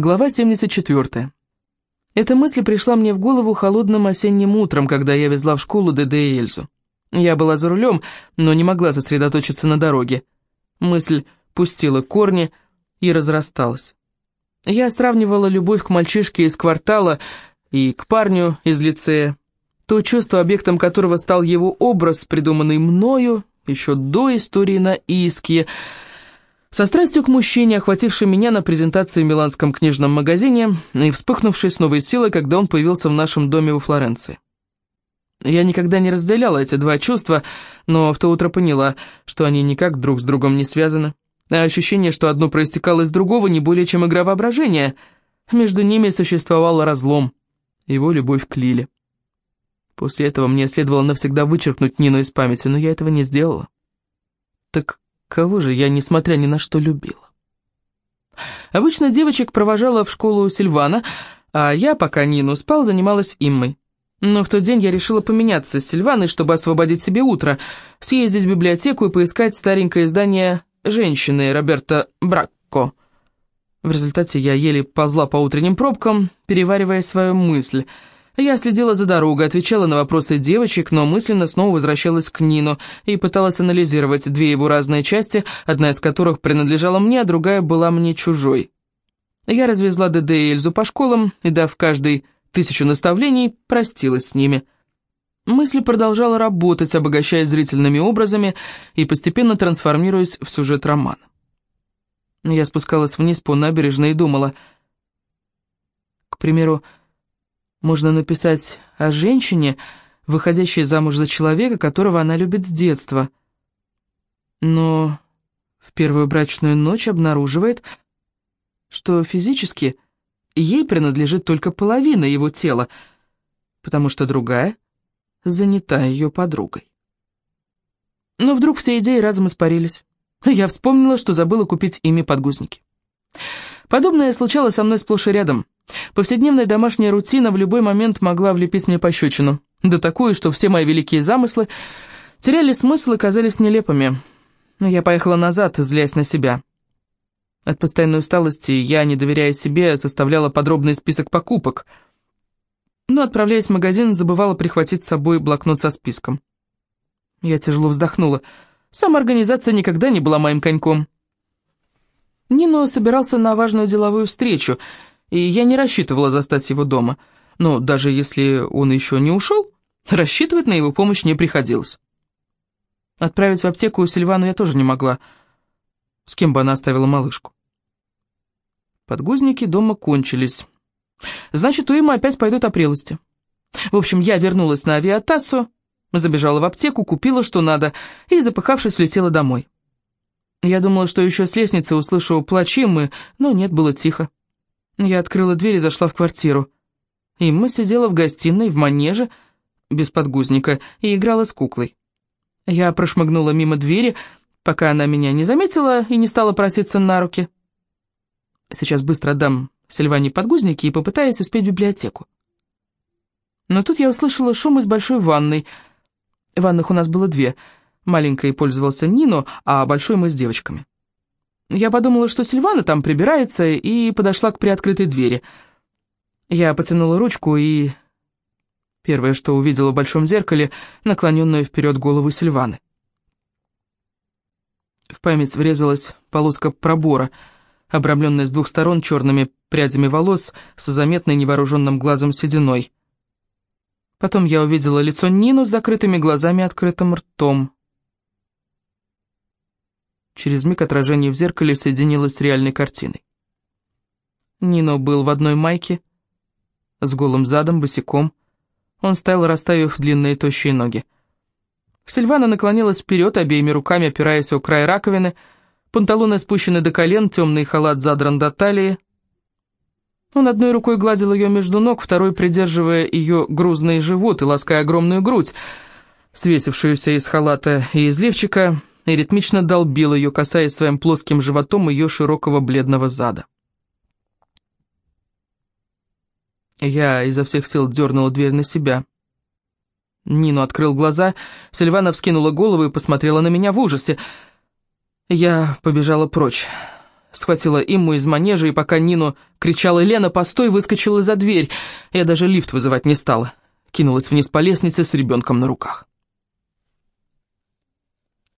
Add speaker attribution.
Speaker 1: Глава 74. Эта мысль пришла мне в голову холодным осенним утром, когда я везла в школу ДД и Эльзу. Я была за рулем, но не могла сосредоточиться на дороге. Мысль пустила корни и разрасталась. Я сравнивала любовь к мальчишке из квартала и к парню из лицея. То чувство, объектом которого стал его образ, придуманный мною еще до истории на Иске, со страстью к мужчине, охватившей меня на презентации в миланском книжном магазине и вспыхнувшей с новой силой, когда он появился в нашем доме во Флоренции. Я никогда не разделяла эти два чувства, но в то утро поняла, что они никак друг с другом не связаны. А ощущение, что одно проистекало из другого, не более чем игра воображения. Между ними существовал разлом, его любовь к Лиле. После этого мне следовало навсегда вычеркнуть Нину из памяти, но я этого не сделала. Так Кого же я, несмотря ни на что, любила? Обычно девочек провожала в школу Сильвана, а я, пока Нину спал, занималась Иммой. Но в тот день я решила поменяться с Сильваной, чтобы освободить себе утро, съездить в библиотеку и поискать старенькое издание «Женщины» Роберта Бракко. В результате я еле ползла по утренним пробкам, переваривая свою мысль – я следила за дорогой, отвечала на вопросы девочек, но мысленно снова возвращалась к Нину и пыталась анализировать две его разные части, одна из которых принадлежала мне, а другая была мне чужой. Я развезла ДД и Эльзу по школам и, дав каждой тысячу наставлений, простилась с ними. Мысль продолжала работать, обогащая зрительными образами и постепенно трансформируясь в сюжет романа. Я спускалась вниз по набережной и думала... К примеру, можно написать о женщине, выходящей замуж за человека, которого она любит с детства. Но в первую брачную ночь обнаруживает, что физически ей принадлежит только половина его тела, потому что другая занята ее подругой. Но вдруг все идеи разом испарились. Я вспомнила, что забыла купить ими подгузники. Подобное случалось со мной сплошь и рядом – Повседневная домашняя рутина в любой момент могла влепить мне пощечину. Да такую, что все мои великие замыслы теряли смысл и казались нелепыми. Но я поехала назад, злясь на себя. От постоянной усталости я, не доверяя себе, составляла подробный список покупок. Но, отправляясь в магазин, забывала прихватить с собой блокнот со списком. Я тяжело вздохнула. Сама организация никогда не была моим коньком. Нино собирался на важную деловую встречу — и я не рассчитывала застать его дома. Но даже если он еще не ушел, рассчитывать на его помощь не приходилось. Отправить в аптеку Сильвану я тоже не могла. С кем бы она оставила малышку? Подгузники дома кончились. Значит, у Има опять пойдут опрелости. В общем, я вернулась на авиатассу, забежала в аптеку, купила что надо и, запыхавшись, влетела домой. Я думала, что еще с лестницы услышу плач Иммы, но нет, было тихо. Я открыла дверь и зашла в квартиру. Имма сидела в гостиной, в манеже, без подгузника, и играла с куклой. Я прошмыгнула мимо двери, пока она меня не заметила и не стала проситься на руки. Сейчас быстро отдам Сильване подгузники и попытаюсь успеть в библиотеку. Но тут я услышала шум из большой ванной. Ванных у нас было две. Маленькой пользовался Нино, а большой мы с девочками. Я подумала, что Сильвана там прибирается, и подошла к приоткрытой двери. Я потянула ручку и... Первое, что увидела в большом зеркале, наклоненную вперед голову Сильваны. В память врезалась полоска пробора, обрамленная с двух сторон черными прядями волос с заметной невооруженным глазом сединой. Потом я увидела лицо Нину с закрытыми глазами и открытым ртом. Через миг отражение в зеркале соединилось с реальной картиной. Нино был в одной майке, с голым задом, босиком. Он стоял, расставив длинные тощие ноги. Сильвана наклонилась вперед, обеими руками опираясь о край раковины, панталоны спущены до колен, темный халат задран до талии. Он одной рукой гладил ее между ног, второй придерживая ее грузный живот и лаская огромную грудь, свесившуюся из халата и из лифчика, и ритмично долбил ее, касаясь своим плоским животом ее широкого бледного зада. Я изо всех сил дернула дверь на себя. Нину открыл глаза, Сильвана вскинула голову и посмотрела на меня в ужасе. Я побежала прочь. Схватила Имму из манежа, и пока Нину кричала «Лена, постой!», выскочила за дверь. Я даже лифт вызывать не стала. Кинулась вниз по лестнице с ребенком на руках.